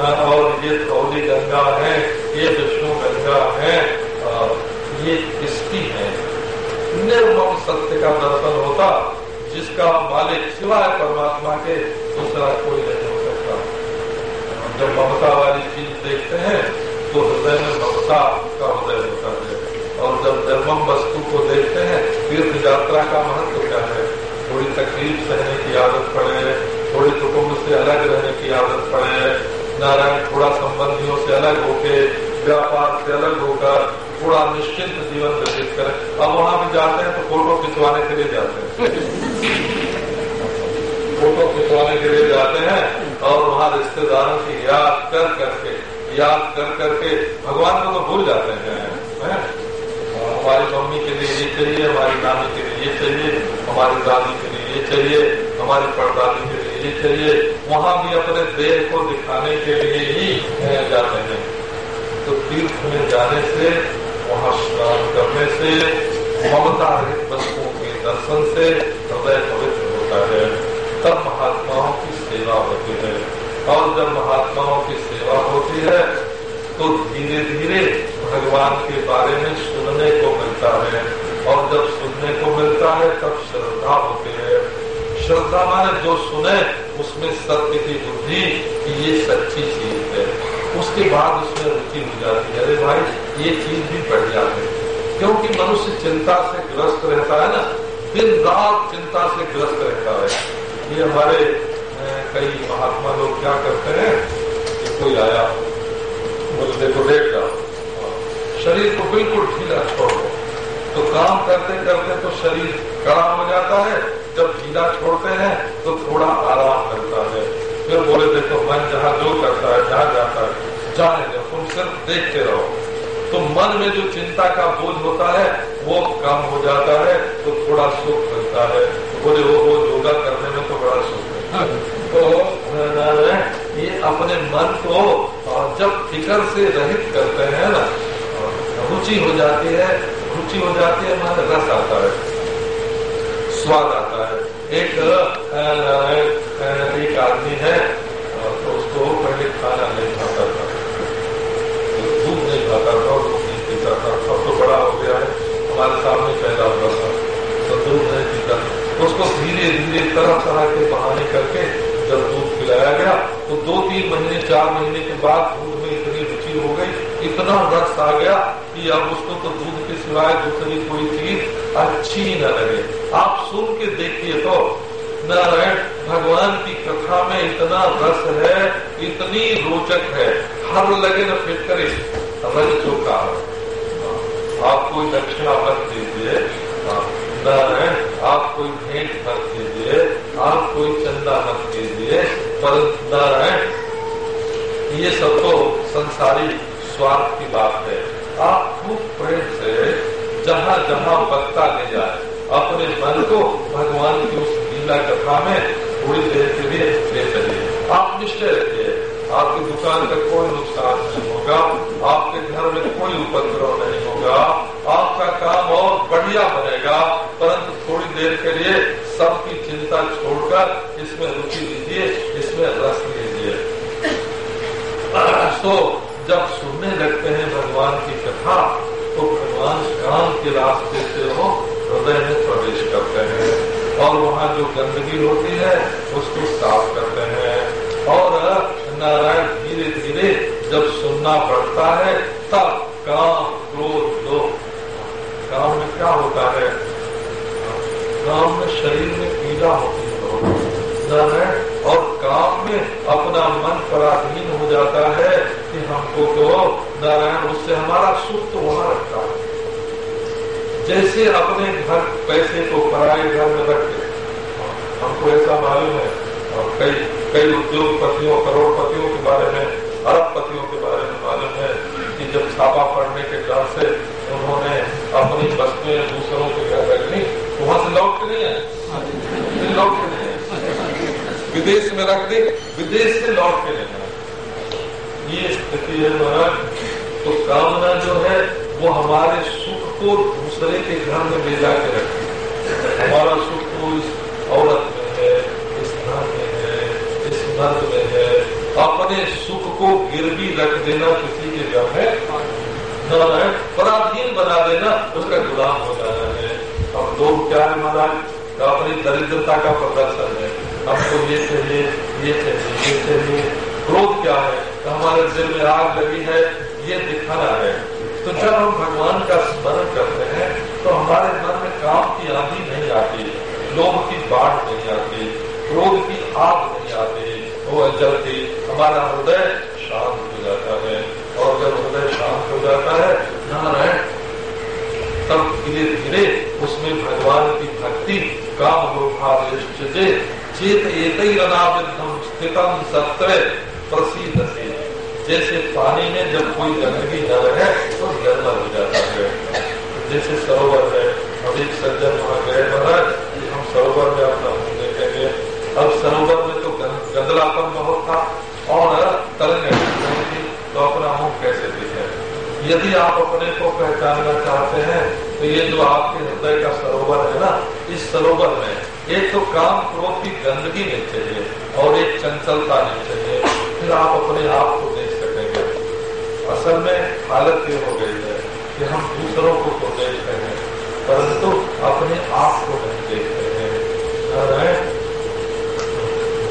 और ये थौली गंगा है, ये विष्णु गंगा है ये किसकी है? निर्मम सत्य का दर्शन होता, जिसका मालिक सिवाय परमात्मा के दूसरा कोई नहीं हो सकता। जब ममता वाली चीज़ देखते हैं तो हृदय में ममता का हृदय होता है। और जब निर्मम वस्तु को देखते हैं तीर्थ यात्रा का महत्व क्या है? थोड़ी तकलीफ़ सहने की आदत पड़े, थोड़ी कुटुम्ब से अलग रहने की आदत पड़े नारायण थोड़ा संबंधियों से अलग होके, व्यापार से अलग होकर थोड़ा निश्चिंत जीवन व्यतीत करें अब वहाँ भी जाते हैं तो फ़ोटो खिंचवाने के लिए जाते हैं फ़ोटो खिंचवाने के लिए जाते हैं और वहाँ रिश्तेदारों की याद कर करके, याद कर करके भगवान को तो भूल जाते हैं, है? हमारी मम्मी के लिए ये चाहिए, हमारी नानी के लिए ये चाहिए, हमारी दादी के लिए ये चाहिए, हमारी परदादी के लिए ये चाहिए वहाँ भी अपने देह को दिखाने के लिए ही जाते हैं। तो तीर्थ में जाने से, वहाँ स्नान करने से ममता रहित वस्तुओं के दर्शन से हृदय पवित्र होता है। तब महात्माओं की सेवा होती है। और जब महात्माओं की सेवा होती है तो धीरे धीरे भगवान के बारे में सुनने को मिलता है। और जब सुनने को मिलता है, तब श्रद्धा श्रद्धा माने जो सुने, उसमें सत्य की बुद्धि कि ये सच्ची चीज़ है। उसके बाद उसमें रुचि हो जाती है। अरे भाई, ये चीज़ भी बढ़िया है। क्योंकि मनुष्य चिंता से ग्रस्त रहता है ना, दिन रात चिंता से ग्रस्त रहता है। ये हमारे कई महात्मा लोग क्या करते हैं? कि कोई आया, बोले, देखो, देख जाओ शरीर को बिल्कुल ढीला छोड़ तो काम करते करते तो शरीर कड़ा हो जाता है जब ढीला छोड़ते हैं तो थोड़ा आराम करता है। फिर बोले, देखो, मन जहाँ जो करता है, जहाँ जाता है, जाने दो, तुम सिर्फ़ देखते रहो। तो मन में जो चिंता का बोझ होता है, वो कम हो जाता है तो थोड़ा सुख मिलता है। तो बोले वो वो योगा करने में तो बड़ा सुख है। तो ये अपने मन को जब फ़िक्र से रहित करते हैं ना रुचि हो जाती है, रुचि हो जाती है, मन रस आता है, स्वाद आता है। एक एक आदमी है तो उसको पहले खाना नहीं खाता था। दूध नहीं खाता था दूध नहीं पीता था। अब तो बड़ा हो गया है, हमारे सामने पैदा हुआ था तो दूध नहीं पीता उसको धीरे धीरे तरह तरह के बहाने करके जब दूध पिलाया गया तो दो, तीन महीने, चार महीने के बाद दूध में इतनी रुचि हो गई, इतना रस आ गया कि अब उसको तो दूध के सिवाय दूसरी कोई चीज़ अच्छी न लगे। आप सुन के देखिए तो नारायण भगवान की कथा में इतना रस है, इतनी रोचक है। हर लगे न फिट करे। रज चुका आप कोई दक्षिणा मत दीजिए। नारायण, आप कोई भेंट मत कीजिए आप कोई चंदा मत कीजिए पर नारायण, ये सब तो संसारी स्वार्थ की बात है। आप खूब प्रेम से जहाँ जहाँ बक्ता ले जाए। अपने मन को भगवान की उस लीला कथा में थोड़ी देर के लिए ले चलिए। आप निश्चय रखिए, आपकी दुकान का कोई नुकसान नहीं होगा आपके घर में कोई उपद्रव नहीं होगा आपका काम और बढ़िया बनेगा परंतु थोड़ी देर के लिए सबकी चिंता छोड़कर इसमें रुचि लीजिए इसमें रस लीजिए तो जब सुनने लगते हैं भगवान की कथा तो भगवान काम के रास्ते से वो हृदय में प्रवेश करते हैं और वहाँ जो गंदगी होती है उसको साफ़ करते हैं और नारायण धीरे धीरे जब सुनना पड़ता है तब काम क्रोध लोभ काम में क्या होता है काम में शरीर में पीड़ा होती है। नारायण और काम में अपना मन पराधीन हो जाता है कि हमको तो नारायण उससे हमारा सुख तो वहाँ रखता है। जैसे अपने घर पैसे को पराए घर में रखते हमको ऐसा मालूम है, और कई कई उद्योगपतियों, करोड़पतियों के बारे में, अरबपतियों के बारे में मालूम है कि जब छापा पड़ने के डर से उन्होंने अपनी वस्तुएँ दूसरों के घर रख ली तो वहाँ से लौट के नहीं है लौट के नहीं है विदेश में रख दे, विदेश से लौट के है ये स्थिति है महाराज। तो कामना जो है, वो हमारे सुख को दूसरे के घर में ले जाके रखे हमारा सुख तो इस औरत में है, इस धन में है, इस नर्द में है। अपने सुख को गिरवी रख देना किसी के घर में। पराधीन बना देना, उसका गुलाम हो जाना है। अब लोग क्या है महाराज? अपनी दरिद्रता का प्रदर्शन है। हमको ये चाहिए ये चाहिए ये चाहिए। क्रोध क्या है? तो हमारे दिल में आग लगी है, ये दिखाना है। तो जब हम भगवान का स्मरण करते हैं तो हमारे मन में काम की आंधी नहीं आती, लोभ की बाढ़ नहीं आती, क्रोध की आग नहीं आती। वो जल्दी हमारा हृदय शांत हो जाता है, और जब हृदय शांत हो जाता है नारायण तब धीरे धीरे उसमें भगवान की भक्ति काम लोभाविष्ट चेत एक स्थितम सत्र प्रसिद्ध से जैसे पानी में जब कोई गंदगी न रहे तो निर्मल हो जाता है। जैसे सरोवर है, अब एक सज्जन वहाँ गए महाराज हम सरोवर में अपना मुँह देखेंगे। अब सरोवर में तो गंदलापन बहुत था, और तरंग थी तो अपना मुँह कैसे देखे? यदि आप अपने को पहचानना चाहते हैं तो ये जो आपके हृदय का सरोवर है ना, इस सरोवर में एक तो काम क्रोध की गंदगी नहीं चाहिए और एक चंचलता नहीं चाहिए। फिर आप अपने आप को देख सकेंगे। असल में हालत ये हो गई है कि हम दूसरों को तो देखते हैं, परंतु अपने आप को नहीं देखते हैं।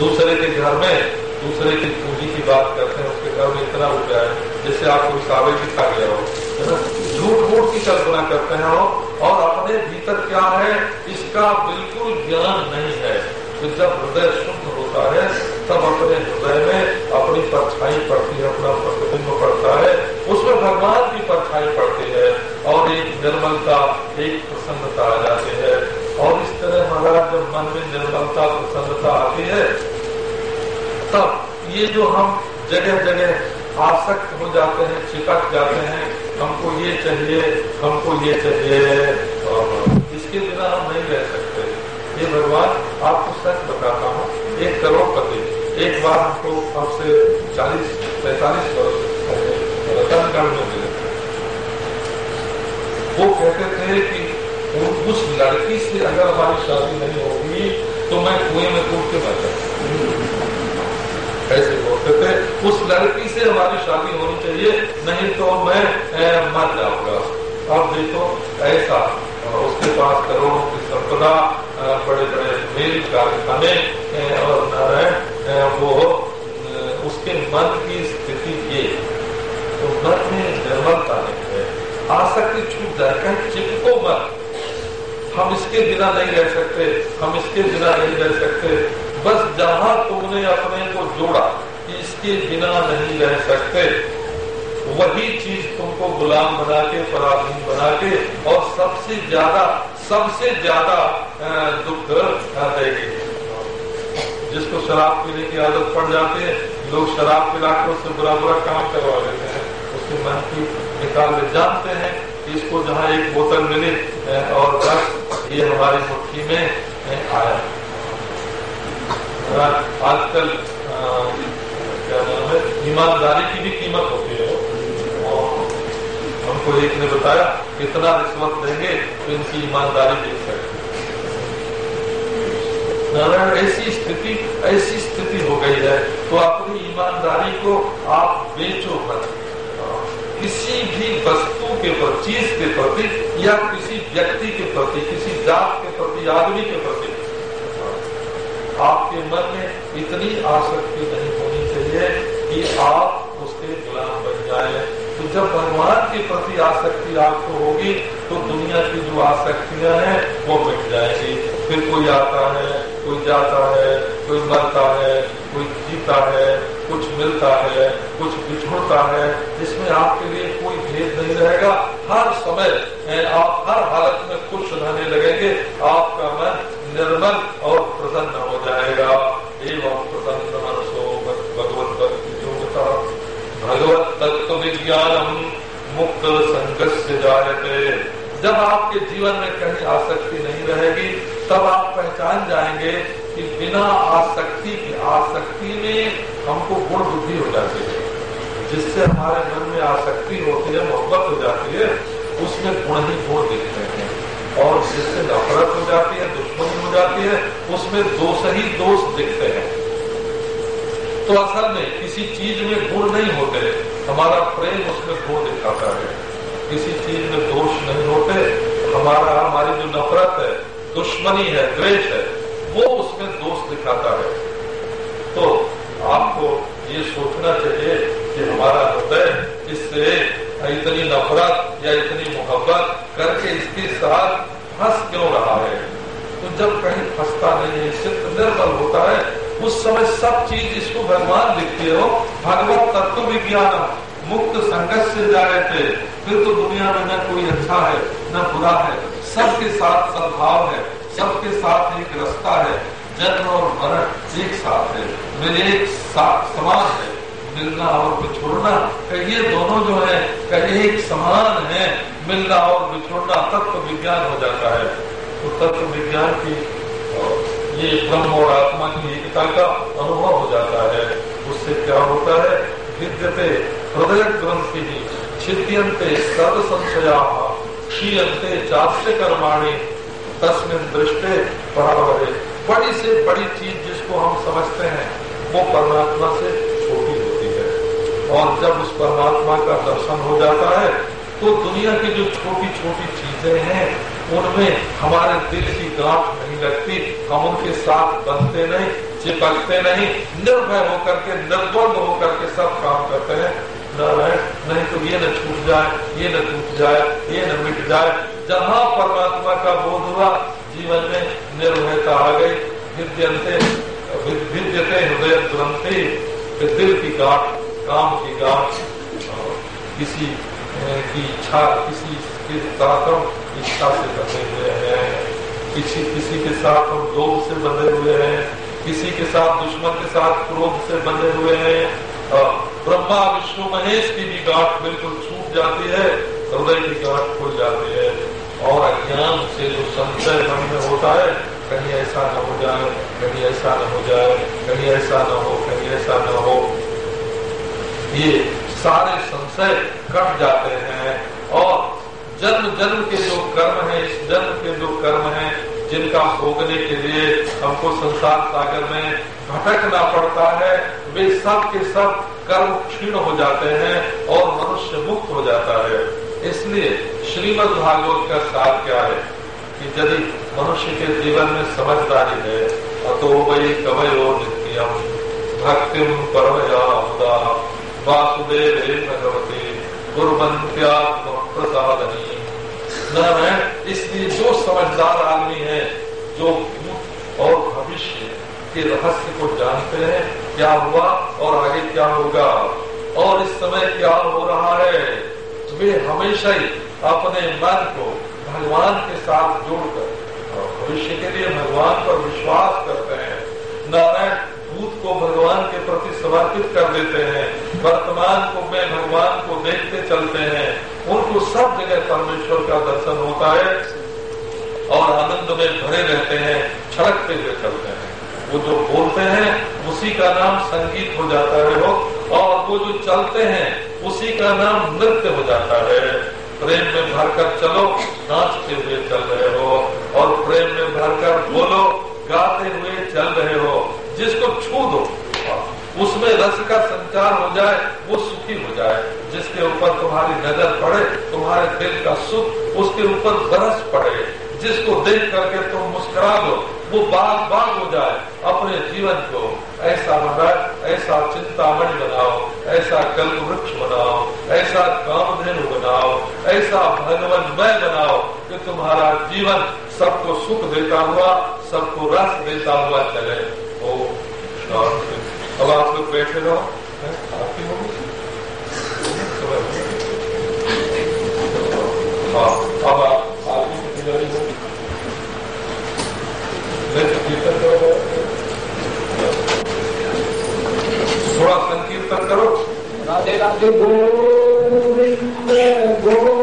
दूसरे के घर में दूसरे की पूंजी की बात करते हैं, उसके घर में इतना रुपया है, जैसे आप कोई सावे की खा गया हो झूठ मूठ की कल्पना करते हैं और अपने भीतर क्या है, इसका बिल्कुल ज्ञान नहीं है। तो जब हृदय शुद्ध होता है, तब अपने हृदय में अपनी परछाई पड़ती है, अपना प्रतिबिंब पड़ता है। उसमें भगवान की परछाई पड़ती है और एक निर्मलता, एक प्रसन्नता आ जाती है। और इस तरह महाराज, जब मन में निर्मलता, प्रसन्नता आती है, तब ये जो हम जगह जगह आसक्त हो जाते हैं, चिपक जाते हैं, हमको ये चाहिए, हमको ये चाहिए। इसके बिना हम नहीं रह सकते। ये भगवान आपको सच बताता हूँ, एक करोड़पति। एक बार हमको अब से चालीस, पैतालीस वर्ष रतनगढ़ में मिले। वो कहते थे कि उस लड़की से अगर हमारी शादी नहीं होगी तो मैं कुएँ में कूद के मर ऐसे बोलते थे, उस लड़की से हमारी शादी होनी चाहिए, नहीं तो मैं मर जाऊँगा। अब देखो, ऐसा उसके पास करोड़ों की संपदा बड़े बड़े मेल कारखाने और नारायण वो उसके मन की स्थिति ये तो मन में निर्मलता नहीं है आसक्ति छूट जाए, कहीं चिपको मत हम इसके बिना नहीं रह सकते, हम इसके बिना नहीं रह सकते। बस जहाँ तुमने अपने को जोड़ा, इसके बिना नहीं रह सकते। वही चीज़ तुमको गुलाम बना के पराधीन बना के और सबसे ज़्यादा सबसे ज़्यादा दुख देगी जिसको शराब पीने की आदत पड़ जाती है, लोग शराब पिला कर उससे बुरा बुरा काम करवा लेते हैं। उसके की निकाल ले। जानते हैं इसको जहाँ एक बोतल मिले और बस, ये हमारी मुट्ठी में आया। आजकल क्या नाम है, ईमानदारी की भी कीमत होती हमको एक ने बताया कितना रिश्वत देंगे तो इनकी ईमानदारी देख सकते नारायण, ऐसी स्थिति ऐसी स्थिति हो गई है तो अपनी ईमानदारी को आप बेचो मत। किसी भी वस्तु के प्रति, चीज़ के प्रति, या किसी व्यक्ति के प्रति, किसी जात के प्रति, आदमी के प्रति, आपके मन में इतनी आसक्ति नहीं होनी चाहिए कि आप उसके गुलाम बन जाए तो जब भगवान के आसक्ति आपको होगी तो दुनिया की जो आसक्तियाँ हैं, वो मिट जाएगी। फिर कोई आता है, कोई जाता है, कोई मरता है, कोई जीता है, कुछ मिलता है, कुछ बिछोड़ता है इसमें आपके लिए कोई भेद नहीं रहेगा। हर समय, आप हर हालत में खुश रहने लगेंगे आपका मन निर्मल और प्रसन्न हो जाएगा एवं प्रसन्न मनसो भगवत भक्ति योगता भगवत तत्व विज्ञान मुक्त संघर्ष से जायते जब आपके जीवन में कहीं आसक्ति नहीं रहेगी, तब आप पहचान जाएँगे कि बिना आसक्ति की आसक्ति में हमको गुण बुद्धि हो जाती है। जिससे हमारे मन में आसक्ति होती है, मोहब्बत हो जाती है, उसमें गुण ही गुण दिखते हैं। और जिससे नफरत हो जाती है, दुश्मनी हो जाती है, उसमें दोष ही दोष दिखते हैं। तो असल में किसी चीज़ में गुण नहीं होते, हमारा प्रेम उसमें गुण दिखाता है। किसी चीज़ में दोष नहीं होते। हमारा, हमारी जो नफरत है, दुश्मनी है, द्वेष है, वो उसमें दोष दिखाता है। तो आपको ये सोचना चाहिए कि हमारा हृदय इससे इतनी नफरत या इतनी मोहब्बत करके इसके साथ फंस क्यों रहा है? तो जब कहीं फंसता नहीं है, सिर्फ़ निर्बल होता है, उस समय सब चीज़ इसको भगवान लिखते हो भगवत तत्व विज्ञान। मुक्त संघर्ष से जा रहे थे, फिर तो दुनिया में न कोई अच्छा है, न बुरा है। सबके साथ सद्भाव है, सबके साथ एक रास्ता है। जन्म और मरण एक साथ है। मेरे एक साथ समान है। मिलना और बिछोड़ना ये दोनों जो है एक समान है। मिलना और बिछोड़ना तत्व विज्ञान हो जाता है। तो तत्व विज्ञान की ये ब्रह्म और आत्मा की एकता का अनुभव हो जाता है। उससे क्या होता है? विद्यते हृदय ग्रंथि छिद्यंते सर्व संशया क्षीयंते चाष्य कर्माणी तस्मिन दृष्टे बराबर बड़ी से बड़ी चीज़ जिसको हम समझते हैं, वो परमात्मा से छोटी होती है। और जब उस परमात्मा का दर्शन हो जाता है तो दुनिया की जो छोटी छोटी चीज़ें हैं, उनमें हमारे दिल की गांठ नहीं लगती। हम उनके साथ बनते नहीं, चिपकते नहीं, निर्भय होकर के, निर्द्वंद होकर के सब काम करते हैं। नहीं तो ये न छूट जाए, ये न टूट जाए, ये न मिट जाए। जहाँ परमात्मा का बोध हुआ, जीवन में निर्भयता आ गई। विद्यंते विद्यते हृदय ग्रंथि दिल की गांठ, काम की गांठ। किसी की इच्छा, किसी के साथ हम इच्छा से बंधे हुए हैं। किसी किसी के साथ हम लोभ से बंधे हुए हैं। किसी के साथ दुश्मन के साथ क्रोध से बंधे हुए हैं। ब्रह्मा, विष्णु, महेश की भी गांठ बिल्कुल छूट जाती है, हृदय की गांठ खुल जाती है। और अज्ञान से जो संशय मन में होता है, कहीं ऐसा न हो जाए, कहीं ऐसा न हो जाए, कहीं ऐसा न हो, कहीं ऐसा न हो। ये सारे संशय कट जाते हैं। और जन्म जन्म के जो कर्म है, इस जन्म के जो कर्म है, जिनका भोगने के लिए हमको संसार सागर में भटकना पड़ता है, वे सब के सब कर्म क्षीण हो जाते हैं और मनुष्य मुक्त हो जाता है। इसलिए श्रीमद भागवत का साथ क्या है? कि यदि मनुष्य के जीवन में समझदारी है तो वही कवयो नित्यम भक्तिम परमया वासुदेव भगवती गुरुवंत्यात्म प्रसादनी इसलिए जो समझदार आदमी है, जो और भविष्य के रहस्य को जानते हैं क्या हुआ और आगे क्या होगा? और इस समय क्या हो रहा है? वे हमेशा ही अपने मन को भगवान के साथ जोड़कर भविष्य के लिए भगवान पर विश्वास करते हैं। नारायण भूत को भगवान के प्रति समर्पित कर देते हैं। वर्तमान को में भगवान को देखते चलते हैं। उनको सब जगह परमेश्वर का दर्शन होता है और आनंद में भरे रहते हैं छड़कते हुए चलते हैं। वो जो बोलते हैं उसी का नाम संगीत हो जाता है वो, और वो जो चलते हैं, उसी का नाम नृत्य हो जाता है। प्रेम में भरकर चलो, नाचते हुए चल रहे हो, और प्रेम में भरकर बोलो, गाते हुए चल रहे हो, जिसको छू दो। उसमें रस का संचार हो जाए, वो सुखी हो जाए। जिसके ऊपर तुम्हारी नज़र पड़े, तुम्हारे दिल का सुख उसके ऊपर बरस पड़े। जिसको देख करके तुम मुस्कुरा दो, वो बाग बाग हो जाए अपने जीवन को। ऐसा बनाए ऐसा चिंतामणि बनाओ, ऐसा कल्प वृक्ष बनाओ, ऐसा कामधेनु बनाओ, ऐसा भगवनमय बनाओ कि तुम्हारा जीवन सबको सुख देता हुआ, सबको रस देता हुआ चले। ओ अब आप लोग बैठे रहो। आपकी होगी हाँ अब आप थोड़ा Glory, glory, glory.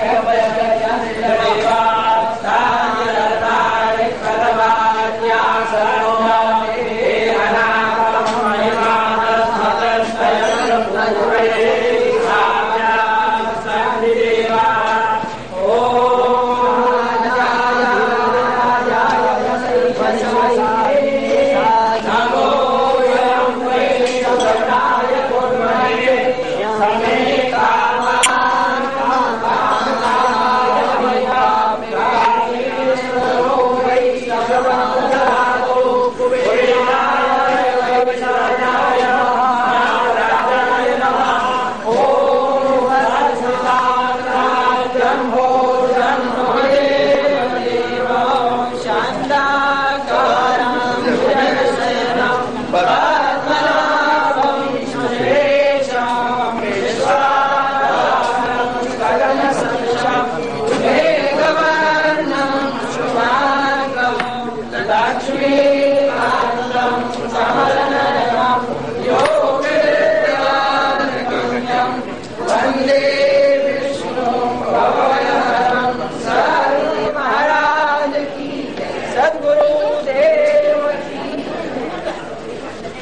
trabalhar, trabalhar, trabalhar, trabalhar.